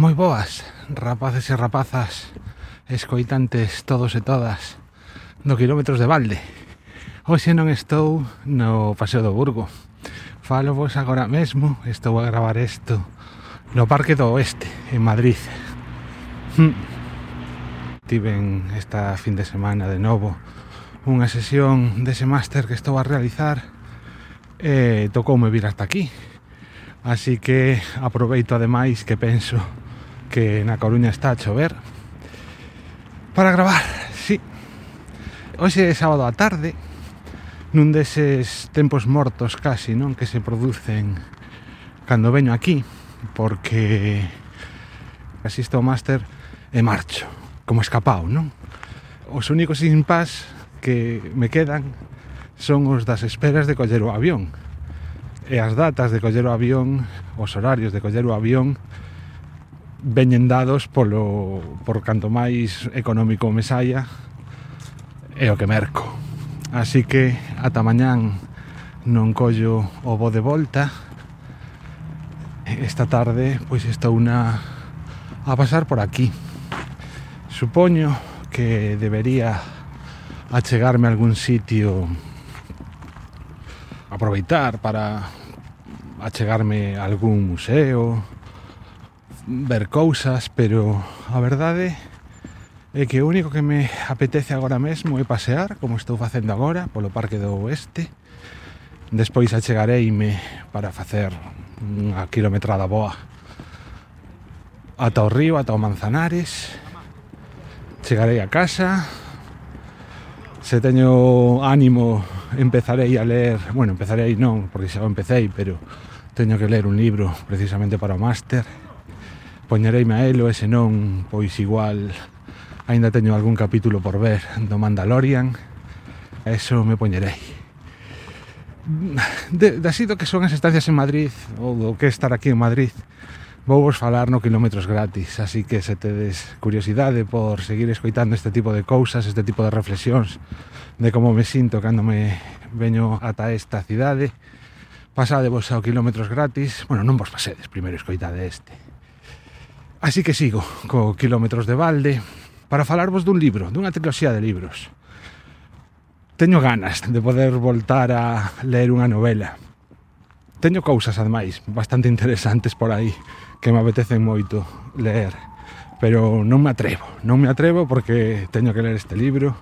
Moi boas, rapaces e rapazas, escoitantes todos e todas do quilómetros de Balde. Hoxe non estou no Paseo do Burgo. Falo vos agora mesmo, estou a gravar isto no Parque do Oeste, en Madrid. Hm. Tiven esta fin de semana de novo unha sesión dese máster que estou a realizar e tocoume vir hasta aquí. Así que aproveito ademais que penso que na Coruña está a chover para gravar, sí hoxe é sábado á tarde nun deses tempos mortos casi, non? que se producen cando veño aquí porque asisto ao máster e marcho como escapao, non? Os únicos impás que me quedan son os das esperas de coller o avión e as datas de coller o avión os horarios de coller o avión veñen dados polo por canto máis económico me saia e o que merco. Así que ata mañán non collo o bo de volta. Esta tarde pois estou una a pasar por aquí. Supoño que debería achegarme a algún sitio aproveitar para achegarme a algún museo, ver cousas, pero a verdade é que o único que me apetece agora mesmo é pasear, como estou facendo agora, polo Parque do Oeste. Despois achegareime para facer unha kilometrada boa ata o río, ata o Manzanares. Chegarei a casa. Se teño ánimo, empezarei a ler, bueno, empezarei non, porque xa o empecéi, pero teño que ler un libro precisamente para o máster poñereime a elo e senón, pois igual aínda teño algún capítulo por ver do Mandalorian eso me poñerei. De, de así do que son as estancias en Madrid ou do que estar aquí en Madrid vou vos falar no kilómetros gratis así que se tedes curiosidade por seguir escoitando este tipo de cousas este tipo de reflexións de como me sinto cando me veño ata esta cidade pasade vos ao kilómetros gratis. Bueno, non vos pasedes, primeiro escoitade este. Así que sigo co Kilómetros de Balde para falarvos dun libro, dunha triloxía de libros. Teño ganas de poder voltar a ler unha novela. Teño cousas, ademais, bastante interesantes por aí que me apetecen moito ler. Pero non me atrevo, non me atrevo porque teño que ler este libro,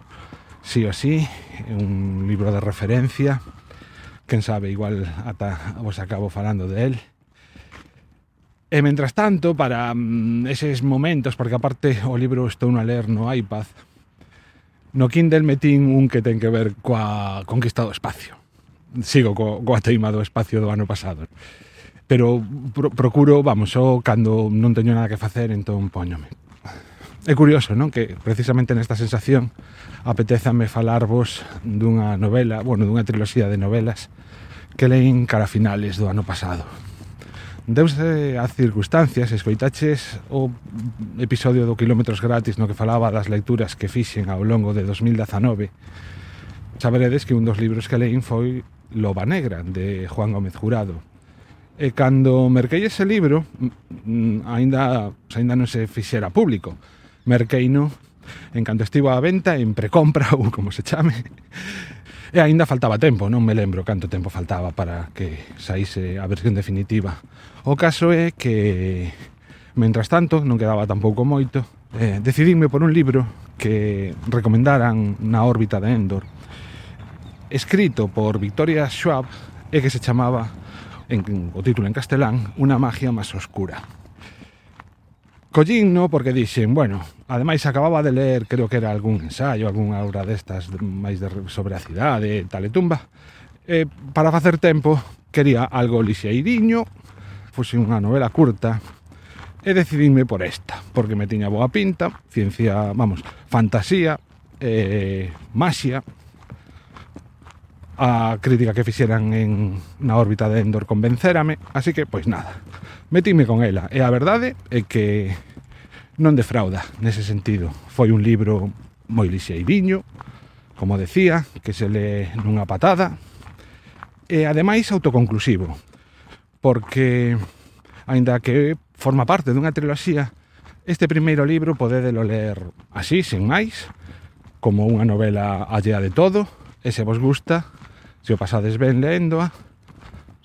sí o sí, é un libro de referencia. Quen sabe, igual ata vos acabo falando de él. E mentras tanto, para mm, eses momentos, porque aparte o libro estou a ler no iPad, no Kindle metín un que ten que ver coa conquista do espacio. Sigo co, coa teima do espacio do ano pasado. Pero pro, procuro, vamos, só cando non teño nada que facer, entón poñome. É curioso, non? Que precisamente nesta sensación apetézame falarvos dunha novela, bueno, dunha triloxía de novelas que leín cara finales do ano pasado. Deuse as circunstancias, escoitaches o episodio do Kilómetros Gratis no que falaba das lecturas que fixen ao longo de 2019, saberedes que un dos libros que leín foi Loba Negra, de Juan Gómez Jurado. E cando merquei ese libro, mm, aínda aínda non se fixera público. Merqueino en canto estivo á venta, en precompra ou como se chame, E aínda faltaba tempo, non me lembro canto tempo faltaba para que saíse a versión definitiva. O caso é que, mentras tanto, non quedaba tampouco moito, eh, decidime por un libro que recomendaran na órbita de Endor, escrito por Victoria Schwab e que se chamaba, en, o título en castelán, Una magia máis oscura collínno porque dixen, bueno, ademais acababa de ler, creo que era algún ensaio, algunha obra destas máis de, sobre a cidade, tal e tumba. E, para facer tempo, quería algo lixeiriño, fose unha novela curta, e decidime por esta, porque me tiña boa pinta, ciencia, vamos, fantasía, eh, maxia, a crítica que fixeran en, na órbita de Endor convencérame, así que, pois nada, metime con ela, e a verdade é que non defrauda nese sentido. Foi un libro moi lixeiriño, como decía, que se lee nunha patada, e ademais autoconclusivo, porque, aínda que forma parte dunha triloxía, este primeiro libro podedelo ler así, sen máis, como unha novela allea de todo, e se vos gusta, se o pasades ben leéndoa,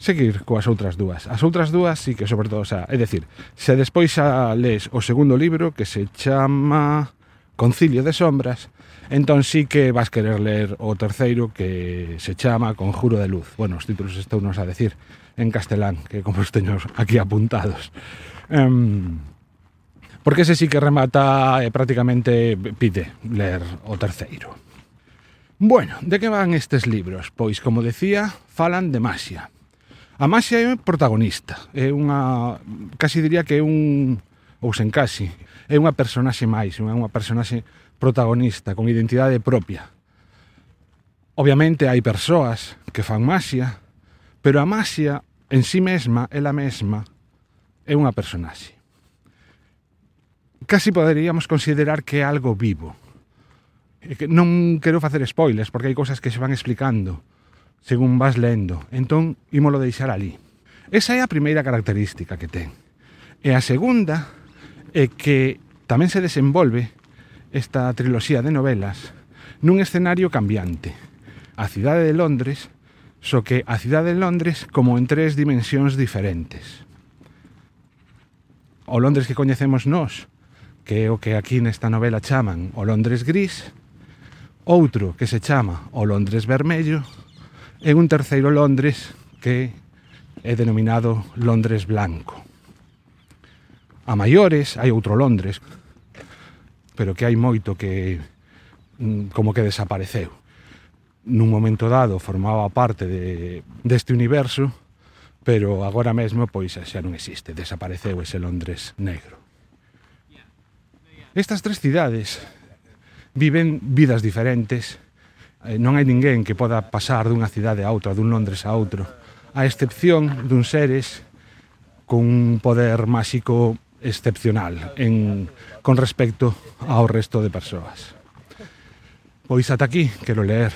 seguir coas outras dúas. As outras dúas sí que sobre todo, xa, é dicir, se despois xa lees o segundo libro que se chama Concilio de Sombras, entón sí que vas querer ler o terceiro que se chama Conjuro de Luz. Bueno, os títulos estou nos a decir en castelán, que como os teño aquí apuntados. Um, porque ese sí que remata eh, prácticamente pide ler o terceiro. Bueno, de que van estes libros? Pois, como decía, falan de maxia. A maxia é protagonista, é unha, casi diría que é un, ou sen casi, é unha personaxe máis, é unha personaxe protagonista, con identidade propia. Obviamente hai persoas que fan maxia, pero a maxia en sí mesma, ela mesma, é unha personaxe. Casi poderíamos considerar que é algo vivo, que non quero facer spoilers porque hai cousas que se van explicando según vas lendo. Entón, ímolo deixar ali. Esa é a primeira característica que ten. E a segunda é que tamén se desenvolve esta triloxía de novelas nun escenario cambiante. A cidade de Londres, so que a cidade de Londres como en tres dimensións diferentes. O Londres que coñecemos nós, que é o que aquí nesta novela chaman o Londres gris, outro que se chama o Londres Vermello e un terceiro Londres que é denominado Londres Blanco. A maiores hai outro Londres, pero que hai moito que mm, como que desapareceu. Nun momento dado formaba parte de, deste universo, pero agora mesmo pois xa non existe, desapareceu ese Londres negro. Estas tres cidades viven vidas diferentes. Eh, non hai ninguén que poda pasar dunha cidade a outra, dun Londres a outro, a excepción dun seres con un poder máxico excepcional en, con respecto ao resto de persoas. Pois ata aquí quero leer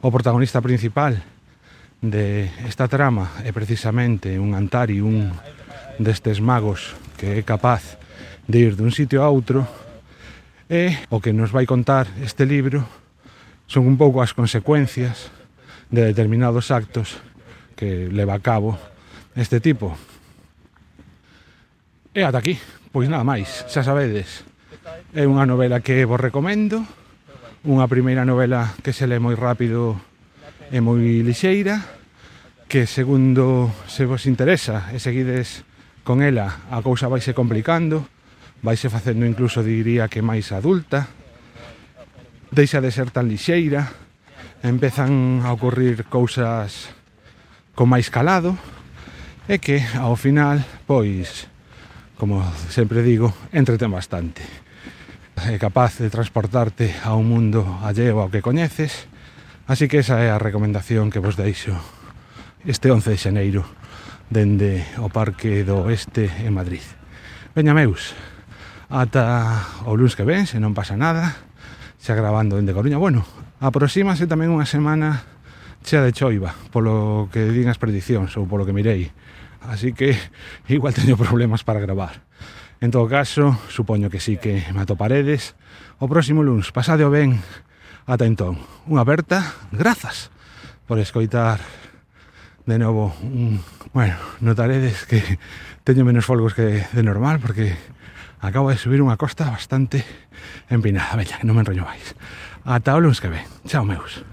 o protagonista principal de esta trama é precisamente un Antari, un destes magos que é capaz de ir dun sitio a outro E o que nos vai contar este libro son un pouco as consecuencias de determinados actos que leva a cabo este tipo. E ata aquí, pois nada máis, xa sabedes, é unha novela que vos recomendo, unha primeira novela que se lee moi rápido e moi lixeira, que segundo se vos interesa e seguides con ela, a cousa vaise complicando, vaise facendo incluso diría que máis adulta. Deixa de ser tan lixeira. Empezan a ocurrir cousas con máis calado. E que ao final pois como sempre digo entreten bastante. É capaz de transportarte a un mundo alleo ao que coñeces. Así que esa é a recomendación que vos deixo este 11 de xaneiro dende o Parque do Oeste en Madrid. Veña meus, ata o luns que ven, se non pasa nada, xa grabando dende Coruña. Bueno, aproxímase tamén unha semana chea de choiva, polo que din as predicións ou polo que mirei. Así que igual teño problemas para gravar. En todo caso, supoño que sí que me atoparedes o próximo lunes. Pasade o ben ata entón. Unha aberta, grazas por escoitar de novo un, bueno, notaredes que teño menos folgos que de normal porque acabo de subir unha costa bastante empinada, veña, non me enrollo máis ata o lunes que ve. chao meus